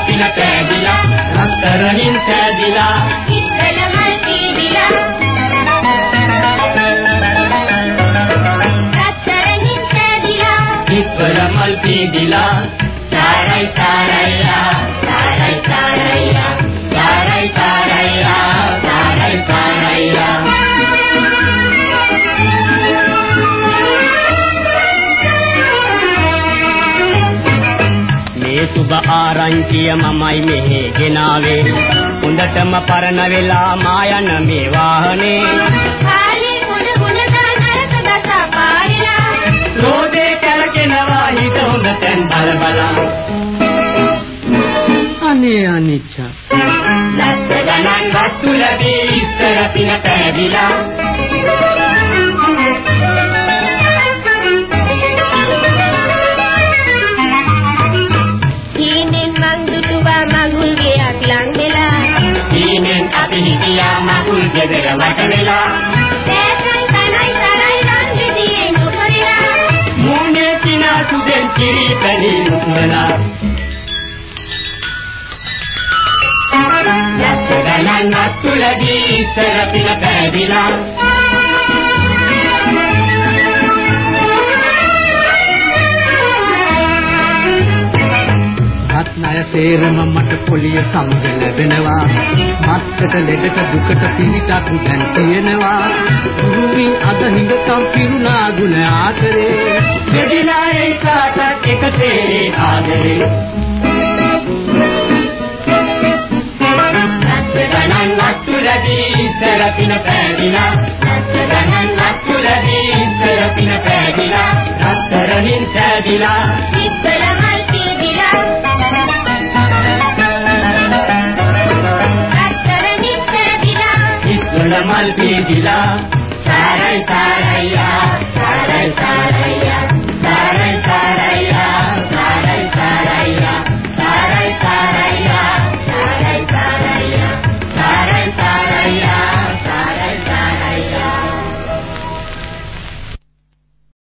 ඉස්සර පින පෑදිලා රත්තරනින් පෑදිලා සුබ ආරංචිය මමයි මෙහෙ ගෙනාවේ. හොඳටම පරණ වෙලා මා යන මේ වාහනේ. කාලේ කුණ කුණ නරක දසා පාරිලා රෝදේ කරගෙනවා හිත හොඳ තැන් බල බලා අනේ අනිච්ච. ලක්ෂ ගණන් වස්තු ලැබී ඉස්සර පින පෑදිලා මං දුටුවා මඟුල් ගයක් ලං වෙලා දීනෙන් අපි හිටියා මගුල් ගෙදර වට වෙලා දැසයි තනයි තරයි රන් ගෙඩියේ නුකරලා මූණේ කිනා සුදෙන් කිරි පැණි නුඹලා ලක්ෂ ගණන් වස්තු ලැබී ඉස්සර පින පෑදිලා සේරම මට පොලිය සමග ලැබෙනවා. මත්තට ලෙඩට දුකට පිළිටක් දැන් තියෙනවා. ගුරුමින් අද හිඟකම් පිරුණා ගුණ ආතරේ දෙදිලා ඒකාටත් එක තේරේ ආදරේ. ලක්ෂ ගණන් වස්තු ලැබී ඉස්සර පින පෑදිලා. ලක්ෂ ගණන් වස්තු ලැබී ඉස්සර පින පෑදිලා. රත්තරනින් සෑදිලා. දිලා සාරයි සාරයි.